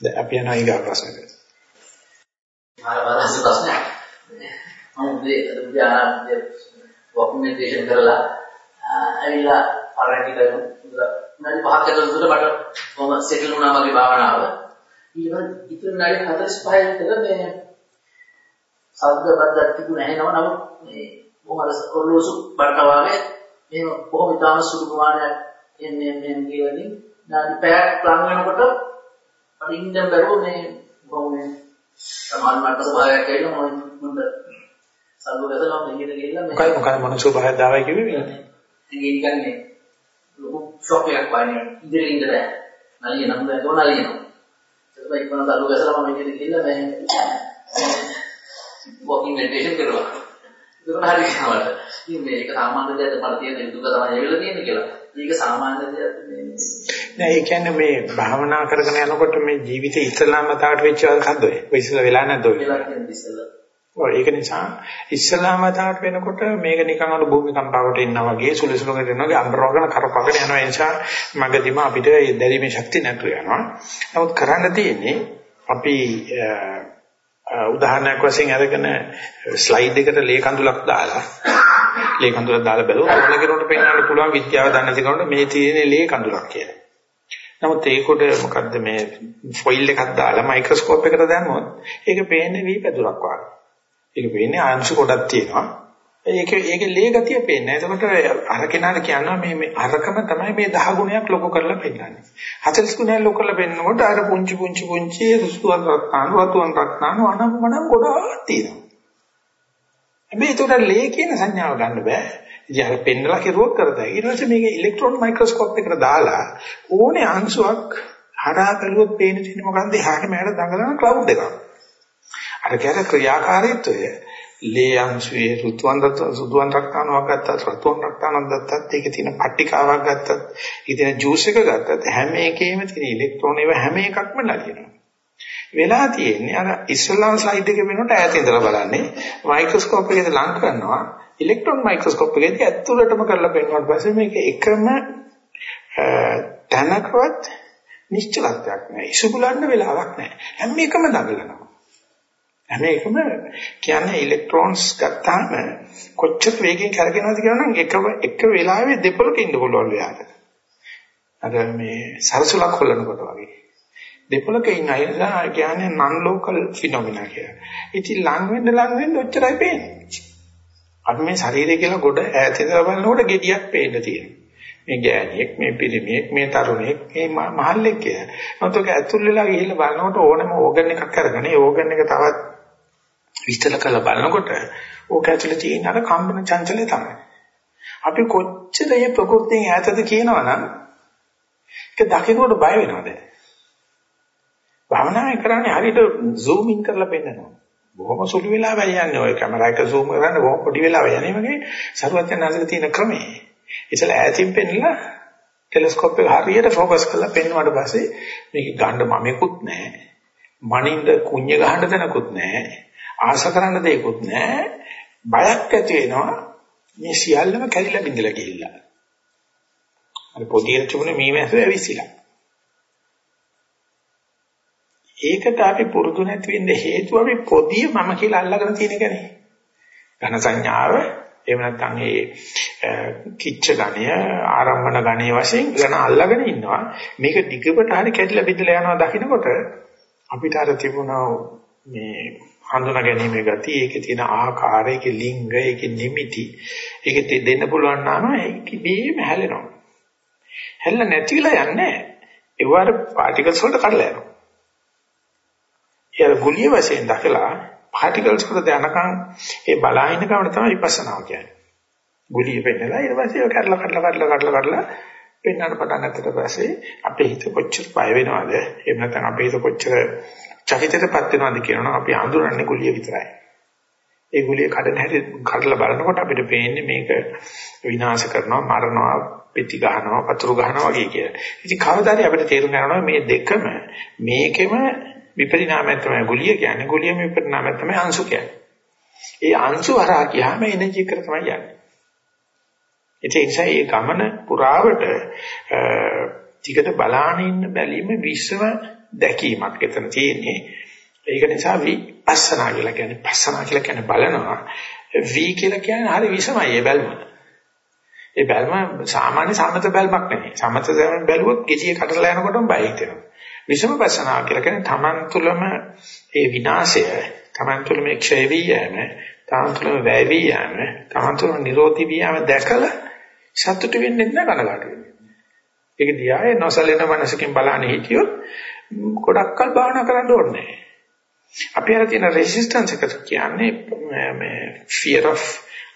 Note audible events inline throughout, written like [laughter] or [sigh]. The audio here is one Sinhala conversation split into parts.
දැන් අපි යනවා ඊගා ප්‍රශ්නෙට. ආය බලස් ප්‍රශ්නයක්. මම උදේ උදේ ආරම්භයේ ડોකියුමන්ටේෂන් කරලා ඇවිල්ලා පරණටි කරනවා. නැති පහක් ඇතුළත මට කොහොම සෙටල් වුණා මගේ භාවනාව. ඊළඟ ඉතුරු නැඩි 45 විතර මේ සද්ද බද්දක් තිබුණ නැහැ නමුත් මේ මොහොත ඔරලෝසු බඩ වාගේ මේ කොහොම ඉතාම සුළු ප්‍රමාණයක් එන්නේ මේ කියවලින් නාඩි පැයක් ලඟ වෙනකොට මට ඉන්න බැරුව මේ කොහොම සමාන මට්ට ස්වභාවයක් ඇවිල්ලා මම සල්ලු වැදලා මම මෙහෙට ගිහිල්ලා මේ මොකයි මොකයි මොන ස්වභාවයක් දාවයි කිව්වේ මේ? ඉතින් ඒක කියන්නේ ලොකු ෂොක් එකක් වයින් ඉදිරියට ඉඳ බෑ. නලිය නම් බෑ තෝන නලියනවා. ඒක ඉක්මන සල්ලු වැසලා මම මෙහෙට ගිහිල්ලා මේ වොකින් මෙඩිටේෂන් කරුවා. ඒක හරි කමකට. ඉතින් මේක සාමාන්‍ය දෙයක් මට තියෙන දුක තමයි ඇවිල්ලා තියෙන්නේ කියලා. මේක සාමාන්‍ය දෙයක් නෙමෙයි. නෑ ඒ කියන්නේ මේ භාවනා කරගෙන යනකොට මේ ජීවිතේ ඉස්ලාම තාවට වෙච්ච එකක්ද ඔය? ඔය ඉස්සලා වෙලා නැද්ද ඔය? ඔය ඒක නිසා ඉස්ලාම තාවට වෙනකොට මේක නිකන් අර භූමි කම්පාවට එනවා වගේ සුළුසුළුකට එනවා වගේ අම්බරවගෙන කරපගෙන යනවා ඒ නිසා මගදීම අපිට ඒ දැරීමේ ශක්තිය නැතු වෙනවා. නමුත් කරන්න තියෙන්නේ අපි උදාහරණයක් වශයෙන් අරගෙන ස්ලයිඩ් එකට ලේ කඳුලක් දාලා ලේ කඳුලක් දාලා බලුවොත් ඔන්න කෙනෙකුට පෙන්වන්න පුළුවන් විද්‍යාව දන්න කෙනෙකුට මේ තියෙන ලේ කඳුලක් කියලා. නමුත් ඒකට මොකද්ද මේ ෆොයිල් එකක් දාලා මයික්‍රොස්කෝප් එකට දැම්මොත් ඒක පේන්නේ වී පැදුරක් වගේ. ඒක පේන්නේ අංශු කොටක් තියෙනවා. ඒක ඒකේ ලේ ගතිය පේන්නේ. එතකොට අර කෙනාට කියනවා මේ මේ අරකම තමයි මේ 10 ගුණයක් ලොකු කරලා පෙන්නන්නේ. 40 ගුණයක් ලොකු කරලා පෙන්නකොට අර පුංචි පුංචි පුංචි රුස්තුවන් රත්නාන වතුන් රත්නාන වනම් වනම් ගොඩාක් තියෙනවා. හැබැයි ඒකට ලේ කියන සංඥාව ගන්න බෑ. ඉතින් අර පෙන්නලා කෙරුවොත් කරතයි. ඊට පස්සේ මේක ඉලෙක්ට්‍රෝන මයික්‍රොස්කෝප් එකකට දාලා ඕනේ අංශුවක් හරහා බැලුවොත් පේන තියෙන මොකන්ද එහාට මෙහාට දඟලන ක්ලවුඩ් එකක්. අර කියන ක්‍රියාකාරීත්වය ලේ අංශුවේ රුතුන් සුදුන් රක්තානුවක් ගත්තත් රතුන් රක්තානුවක් ගත්තත් ඒකේ තියෙන පට්ටිකාවක් ගත්තත් ඒකේ තියෙන ජූස් එක ගත්තත් හැම එකේම තියෙන ඉලෙක්ට්‍රෝන ඒවා හැම එකක්ම නලියනවා. වෙලා තියෙන්නේ අර ඉස්ලාම් ස්ලයිඩ් එකේ වෙනකොට ඈත ඉඳලා බලන්නේ මයික්‍රොස්කෝප් එකේ ලං කරනවා ඉලෙක්ට්‍රෝන මයික්‍රොස්කෝප් එකේදී ඇතුළටම කරලා පෙන්වුවාට පස්සේ මේක එකම තැනකවත් නිශ්චලත්වයක් නැහැ. ඉසුබුලන්න වෙලාවක් නැහැ. හැම එකම දඟලනවා. හැම එකම කියන්නේ ඉලෙක්ට්‍රෝන්ස් ගත්තාම කොච්චර වේගෙන් කරගෙනවද කියලා නම් එක එක වෙලාවෙ දෙපොලක ඉන්න පුළුවන් වෙලාවට. අර මේ සරසුලක් හොල්ලනකොට වගේ. දෙපොලක ඉන්න අය කියන්නේ non local phenomena කියලා. ඉතින් ලං වෙන්න ලං වෙන්න ඔච්චරයි පේන්නේ. අපි මේ ශරීරය කියලා ගොඩ ඈත ඉඳලා බලනකොට gediyak පේන්න තියෙනවා. මේ ගෑණියෙක්, මේ පිරිමියෙක්, මේ තරුණයෙක්, මේ මහල්ලෙක් කියලා. නැත්නම් ඒක ඇතුල් වෙලා ගිහිල්ලා බලනකොට ඕනම ඕගන් එකක් අරගෙන ඒ ඕගන් එක තවත් විස්තර කරලා බලනකොට ඕක ඇතුලේ තියෙන අර කම්පන චංචලය තමයි. අපි කොච්චර මේ ප්‍රകൃතියෙන් ඈතද කියනවනම් ඒක දකින්නකොට බය වෙනවද? භාවනාවේ කරන්නේ හරියට zoom in කරලා පෙන්නනවා. බොහොම සුළු වෙලාවයි යන්නේ ඔය කැමරා එක zoom කරන්නේ බොහොම පොඩි වෙලාවයි යන්නේ වගේ සරුවත්යන්ාසක තියෙන ක්‍රමේ. ඉතල ඈතින් පෙන්නලා ටෙලස්කෝප් එක හරියට ફોකස් කරලා පෙන්වුවාට පස්සේ මේක ගන්න මමෙකුත් නැහැ. මනින්ද කුඤ්ඤ ගහන්න තැනකුත් නැහැ. ආශ කරන්න දෙයක්වත් නැහැ. බයක් ඇති වෙනවා මේ සියල්ලම කැඩිලා බිඳලා ගිහිල්ලා. අර පොදියට තිබුණේ මේ මැස්ස ඇවිසිලා. ඒකට අපි පුරුදු නැති වෙන්න හේතුව අපි පොදිය මම කියලා අල්ලගෙන තියෙන එකනේ. ඝන සංඥාව එහෙම නැත්නම් ඒ කිච්ච ගණය ආරම්භන ගණයේ වශයෙන් ඝන අල්ලගෙන ඉන්නවා. මේක දිගට හරි කැඩිලා බිඳලා යනවා දකින්නකොට අපිට අර තිබුණා මේ හඳුනා ගැනීමේ ගතිය, ඒකේ තියෙන ආකාර, ඒකේ ලිංග, ඒකේ නිමිති, ඒකේ දෙන්න පුළුවන් නම් ඒක බීම හැලෙනවා. හැල්ල නැතිලා යන්නේ ඒවර පාටිකල්ස් වලට කඩලා යනවා. ඒ ගුලිය වශයෙන් දැකලා පාටිකල්ස් වලට යනකම් ඒ බලාහින කවණ තමයි විපස්සනාව කියන්නේ. ගුලිය පෙන්නලා ඊට පස්සේ ඒක කඩලා කඩලා කඩලා කඩලා කඩලා පෙන්වන්න පටන් ගන්නට පස්සේ අපේ හිත කොච්චර පය වෙනවද? එහෙම නැත්නම් අපේ හිත කොච්චර චකිතයටපත් වෙනවද කියනවා අපි අඳුරන්නේ ගුලිය විතරයි. ඒ ගුලිය කඩන හැටි කඩලා බලනකොට අපිට පේන්නේ මේක විනාශ කරනවා, මරනවා, පිටි ගහනවා, පතුරු ගහනවා වගේ කියලා. ඉතින් කවදාද අපිට තේරුම් ගන්නවා මේ දෙකම මේකෙම විපරිණාමය තමයි ගුලිය කියන්නේ. ගුලියම විපරිණාමය තමයි අංශු කියන්නේ. ඒ අංශු හරහා ගියාම එනර්ජි එක තමයි යන්නේ. ඒ නිසා මේ ගමන පුරාවට ටිකට බලාන ඉන්න බැලීම විශ්ව දැකීමක් එතන තියෙන්නේ. ඒක නිසා විපස්සනා කියලා කියන්නේ පස්සනා කියලා කියන්නේ බලනවා. වී කියලා කියන්නේ හරි විසමයි ඒ බැල්ම. ඒ බැල්ම සාමාන්‍ය සමත බැල්මක් නෙමෙයි. සමත බැල්ම බැලුවොත් ගෙඩිය කඩලා යනකොටම බය හිතෙනවා. විසම පස්සනා කියලා කියන්නේ Taman තුලම ඒ විනාශය, Taman තුලම ක්ෂය වී යෑම, Taman තුලම වැය වී යෑම, Taman තුලම නිරෝධී වී යෑම දැකලා සතුට වෙන්නේ නැහැ කනගාටු වෙන්නේ. ඒක දිහා නොසලෙන මනසකින් බලන්නේ හිටියොත් ගොඩක්කල් භාවනා කරන්න ඕනේ නැහැ. අපි අර තියෙන රෙසිස්ටන්ස් එක කියන්නේ මේ fear of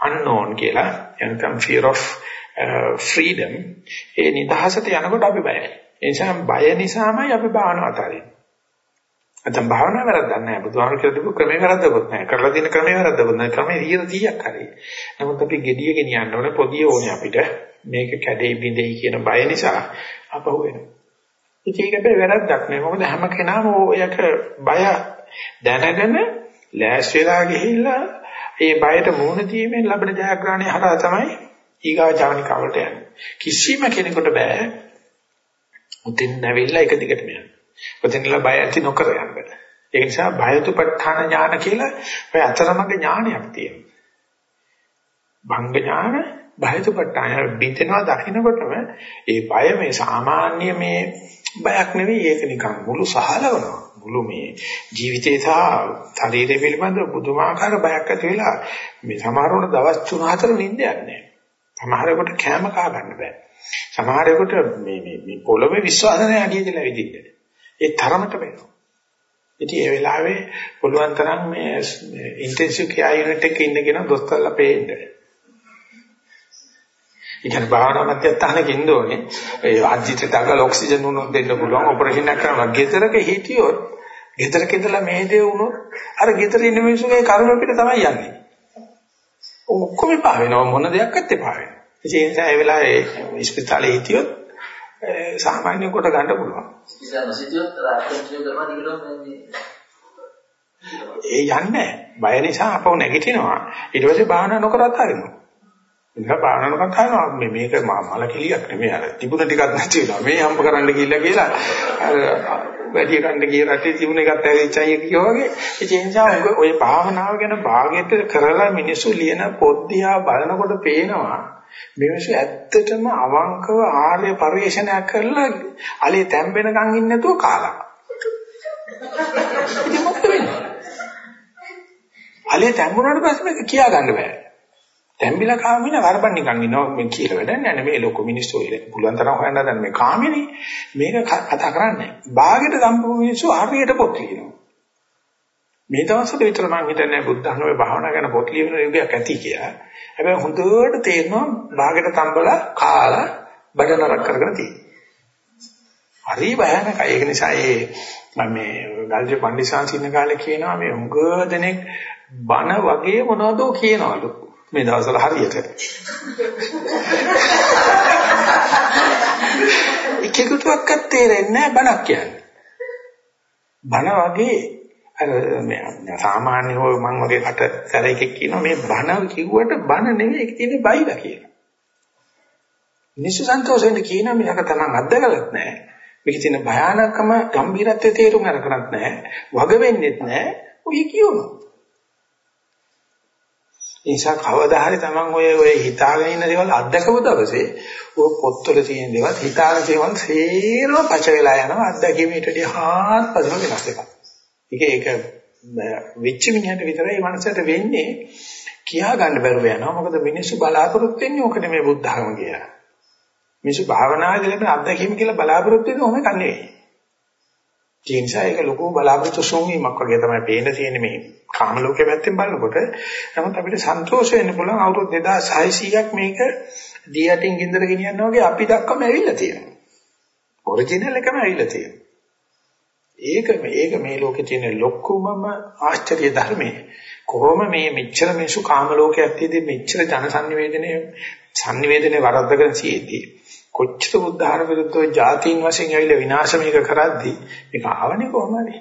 unknown කියලා එනකම් fear of uh, freedom ඒ නිදහසට යනකොට අපි බයයි. ඒ නිසා බය නිසාමයි අපි භාවනාව අතාරින්නේ. නැත්නම් භාවනාව වැරද්දක් නැහැ. බුදුහාම කියලා දීපු ක්‍රමේ වැරද්දකුත් නැහැ. කරලා තියෙන ක්‍රමේ වැරද්දකුත් නැහැ. ක්‍රමේ 100ක් හරි. නමුත් අපි gediye ගෙනියන්න ඕනේ පොදිය ඕනේ අපිට. මේක කැඩේ බිඳෙයි කියන බය නිසා අපහු වෙනවා. ඉතින් ඒක බෑ වැරද්දක් නෙවෙයි. මොකද හැම කෙනාම ඔයක බය දැනගෙන ලෑස් වෙලා ගිහිල්ලා ඒ බයට මුහුණ දීමෙන් ලැබෙන ජයග්‍රහණය හරහා තමයි ඊගා ජානිකාවට යන්නේ. කිසිම කෙනෙකුට බෑ උතින් නැවිලා එක දිගටම යන්න. උතින්ලා බය ඇති නොකර යන්න. ඒ නිසා බයතුපත්ඨාන ඥාන කියලා ඔය අතරමඟ ඥානයක් තියෙනවා. භංග ඥාන බයතුපත්ඨාන බින්දෙනවා දකින්නකොටම ඒ බය මේ සාමාන්‍ය මේ බයක් නෙවෙයි ඒක නිකන් මුළු සහලවනවා. මුළු මේ ජීවිතේ සහ ශරීරය පිළිබඳව පුදුමාකාර බයක් ඇති වෙලා මේ සමහරවොට දවස් 3-4 නිින්දයක් නැහැ. සමහරකට කැම කා ගන්න බෑ. සමහරකට මේ මේ මේ පොළොවේ විශ්වාසනය අඩිය කියලා විදිහට. ඒ තරමට වෙනවා. ඉතින් ඒ වෙලාවේ පුළුවන් තරම් මේ ඉන්ටෙන්සිව් කෙයාර් යුනිට් එකේ ඉන්නගෙන දොස්තරලා පේන්න. ඉතින් භාවනා මධ්‍යස්ථානක ඉන්න ඕනේ. ඒ අජිත දගල ඔක්සිජන් උනොත් දෙන්න පුළුවන් ඔපරේෂන් එකක් කරනවා. ගෙදරක හිටියොත් ගෙදරක ඉඳලා මේ දේ වුණොත් අර ගෙදර ඉන්න මිනිස්සුගේ කර්ම පිට තමයි යන්නේ. ඔක්කොම පා වෙනවා මොන දෙයක් අත් එපා වෙනවා. ඒ නිසා ඒ වෙලාවේ ඉස්පිතාලේ හිටියොත් සාමාන්‍ය කොට ගන්න පුළුවන්. ඒ යන්නේ බය නිසා අපව නැගිටිනවා. ඊට පස්සේ භාවනා නොකරත් හරිනවා. ඉතින් බාහනන කතාව මේ මේක මල කිලියක් නෙමෙයි අර තිබුණ ටිකක් නැති වෙනවා මේ හම්බ කරන්න ගිහිල්ලා කියලා අර වැඩි කන්න ගිය රටේ තිබුණ එකත් ඇවිච්චයි කියෝ වගේ ඒ නිසා ඔය භාවනාව ගැන භාගයට කරලා මිනිස්සු ලියන පොත් දිහා බලනකොට පේනවා මිනිස්සු ඇත්තටම අවංකව ආර්ය පරිශ්‍රණයක් කරලා allele තැම්බෙනකන් ඉන්නේ නැතුව කාලා. ඉතින් මොකද වෙන්නේ? allele තැම්බුණාට පස්සේ මේක කියා ගන්න බෑ. තැම්බිලා කාමින වරබන් නිකන් ඉනවා මේ කියලා වැඩක් නැහැ. මේ ලොකු මිනිස්සු පුළුවන් තරම් හොයන්න හදන මේ කාමිනේ. මේක කතා කරන්නේ. බාගෙට සම්පූර්ණ මිනිස්සු හරියට පොත් ලියනවා මේ දවස්වල විතර මම හිතන්නේ බුද්ධ ධර්මයේ භාවනා කරන පොත් ලියන යුගයක් ඇති කියලා හැබැයි හොඳට තේරෙනවා බාගෙට තම්බලා කාලා බඩ නරක කරගෙන තියෙනවා හරි භයානකයි ඒක නිසා ඒ මම මේ ගල්ජේ පණ්ඩිසාංශ ඉන්න කාලේ කියනවා මේ උඟ දෙනෙක් බන වගේ මොනවදෝ කියනවලු මේ දවස්වල හරියට. [laughs] එකෙකුටවත් තේරෙන්නේ නැහැ බණක් කියන්නේ. බණ වගේ අර මේ සාමාන්‍ය හොය මං වගේ කට සැරේකෙක් කියනවා මේ බණ කිව්වට බණ නෙවෙයි ඒක තියෙන්නේ බයිලා කියලා. නිසු සන්තෝෂෙන් කියන මේක තමයි අත්දකලත් නැහැ. මේක තියෙන භයානකම ගැඹිරත්වයේ තේරුම් අරගෙනත් නැහැ. වග වෙන්නෙත් නැහැ. ඔය කියනවා. ඒ නිසා කවදා හරි Taman ඔය ඔය හිතාගෙන ඉන්න දේවල් අත්දකපු දවසේ ඔය පොත්වල තියෙන දේවල් හිතාගෙන දේවල් සේරම පච වෙලා යනවා අත්දැකීමට වඩා හාත්පසම වෙනස් එකක්. ඒක ඒක වෙච්ච මිනිහට විතරයි මනසට වෙන්නේ කියා ගන්න බැරුව යනවා. මොකද මිනිස්සු බලාපොරොත්තු වෙන්නේ ඕක නෙමෙයි බුද්ධ ධර්ම කියලා. මිනිස්සු භාවනා කරන අත්දැකීම කියලා බලාපොරොත්තු වෙන්නේ ඕක නෙවෙයි. ඒ නිසා ඒක ලොකු බලාපොරොත්තු සෝමීමක් වගේ තමයි පේන්න තියෙන්නේ මේ කාම ලෝකයේ පැත්තෙන් බලනකොට. නමුත් අපිට සන්තෝෂ වෙන්න පුළුවන් අවුරුදු 2600ක් මේක දී යටින් ගින්දර ගෙනියනවා වගේ අපි දක්වම ඇවිල්ලා තියෙනවා. ඔරිජිනල් එකම ඇවිල්ලා තියෙනවා. ඒක මේක මේ ලෝකේ තියෙන ලොකුමම ආශ්චර්ය ධර්මයේ. කොහොම මේ මෙච්චර මිනිසු කාම ලෝකයක් තියදී මෙච්චර ජන සංනිවේදනයේ සංනිවේදනයේ වරද්දගෙන සිටියේදී කොච්චර උද්ධාර විරුද්ධව ජාතීන් වශයෙන් ඇවිල්ලා විනාශ මේක කරද්දී මේක ආවනේ කොහොමද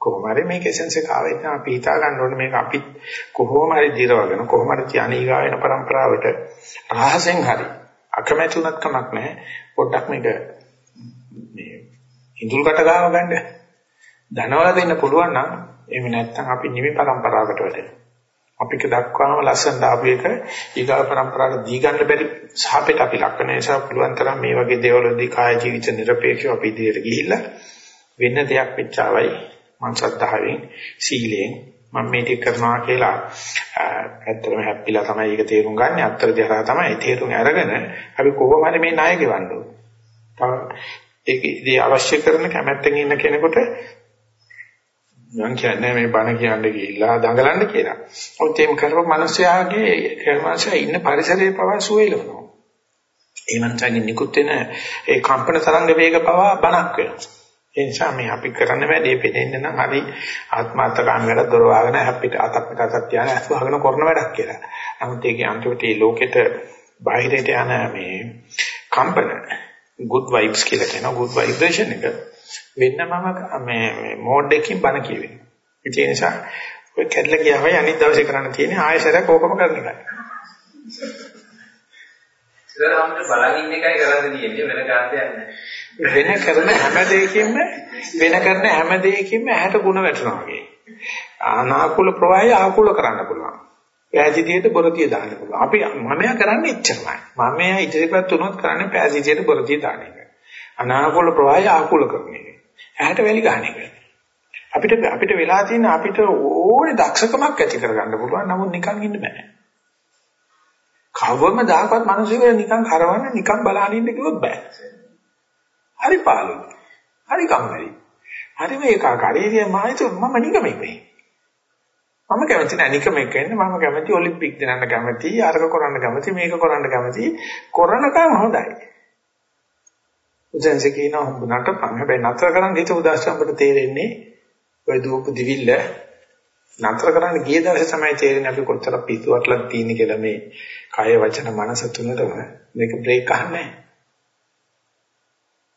කොහොම හරි මේක එසෙන්ස් එක ආවෙත් නම් අපි හිතා ගන්න ඕනේ මේක අපි කොහොම හරි දිරවගෙන කොහොම හරි ඥානීගා වෙන પરම්පරාවට රහසෙන් හරි අකමැති උනත් කමක් නැහැ. පොඩ්ඩක් මේක මේ ඉඳුල් කට ගාව ගන්න. දැනවලා දෙන්න පුළුවන් නම් එහෙම නැත්නම් අපි නිවි પરම්පරාවකට වැටෙනවා. අපික දක්වාම ලස්සන දාපු එක ඊගා પરම්පරාවට දී ගන්න බැරි සාපේට අපි ලක් වෙන නිසා පුළුවන් තරම් මේ වගේ දේවල්දී කාය ජීවිත নিরপেক্ষව අපි ඉදිරියට ගිහිල්ලා වෙන දෙයක් පිටචාවයි මං සද්ධාවෙන් සීලයෙන් මම මේ ටික කරනවා කියලා ඇත්තටම හැප්පිලා තමයි ඒක තේරුම් ගන්න. අත්තර දිහා තමයි තේරුම් අරගෙන අපි කොහොම හරි මේ ණය ගෙවන්න ඕනේ. ඒක ඉතින් අවශ්‍ය කරන කැමැත්තෙන් ඉන්න කෙනෙකුට මං කියන්නේ මේ බණ කියන්න ගිහිල්ලා දඟලන්න කියලා. ඔත් එහෙම කරපු මිනිස්යාගේ කර්මශය ඉන්න පරිසරයේ පවා සුවයලනවා. ඒ මනසකින් නිකුත් වෙන ඒ කම්පන තරංග වේග පවා බණක් වෙනවා. ඒ නිසා මේ අපි කරන්න වැඩේ පෙදෙන්න නම් හරි ආත්මාර්ථකාම වැඩ දොර වහගෙන හැප්පිට අතක් පිට අතක් තියාගෙන අස් වහගෙන කරන වැඩක් කියලා. නමුත් ඒකේ අන්තිමට මේ ලෝකෙට බාහිරට යන මේ කම්පන good vibes කියලා කියනවා good vibration එක වෙන්නමම මේ මෝඩ් එකකින් බන කියවෙනවා. ඒ නිසා ඔය කැඩලා ගියාමයි අනිත් දවසේ කරන්න තියෙන්නේ ආයෙසරක් ඕකම කරන එකයි. ඉතින් බලන් ඉන්න එකයි කරන්න තියෙන්නේ වෙන කාර්යයක් නැහැ. වෙන කරන හැම දෙයකින්ම වෙන කරන හැම දෙයකින්ම ඇහැට ಗುಣ වැටෙනවා වගේ. අනාකූල ප්‍රවාහය ආකූල කරන්න පුළුවන්. පෑසිතියට බොරතිය දාන්න පුළුවන්. අපි මමයා කරන්නේ එච්චරමයි. මමයා ඉදිරියපත් වුණොත් කරන්නේ පෑසිතියට බොරතිය දාන එක. අනාකූල ප්‍රවාහය ආකූල කරන එක. ඇහැට වැලි ගන්න එක. අපිට අපිට වෙලා තියෙන අපිට ඕනේ දක්ෂකමක් ඇති කරගන්න පුළුවන්. නමුත් නිකන් ඉන්න බෑ. කවම දායකවත් මිනිස්සුන්ට නිකන් කරවන්න නිකන් බලහන් ඉන්න කිව්වොත් බෑ. හරි පාළුයි. හරි කම්මැලි. හරි මේකාකාරී මායිතු මම නිකමෙන්නේ. මම කැමති නැහැ නිකමෙක් වෙන්න මම කැමති ඔලිම්පික් දෙනන්න කැමති අරක කරන්න කැමති මේක කරන්න කැමති කරනකම් හොඳයි. උදැන්සේ කියනවා හොඹ නටපන්. හැබැයි නතර කරන්න හිත උදාස්සම්බට තේරෙන්නේ ඔය දූප දිවිල්ල. නතර කරන්න ගිය දවසේ තමයි තේරෙන්නේ අපි කොච්චර පිස්සුවටලා තියෙන කියලා මේ කය වචන මනස තුනටම. මේක බ්‍රේක් අහන්නේ. නැහැ.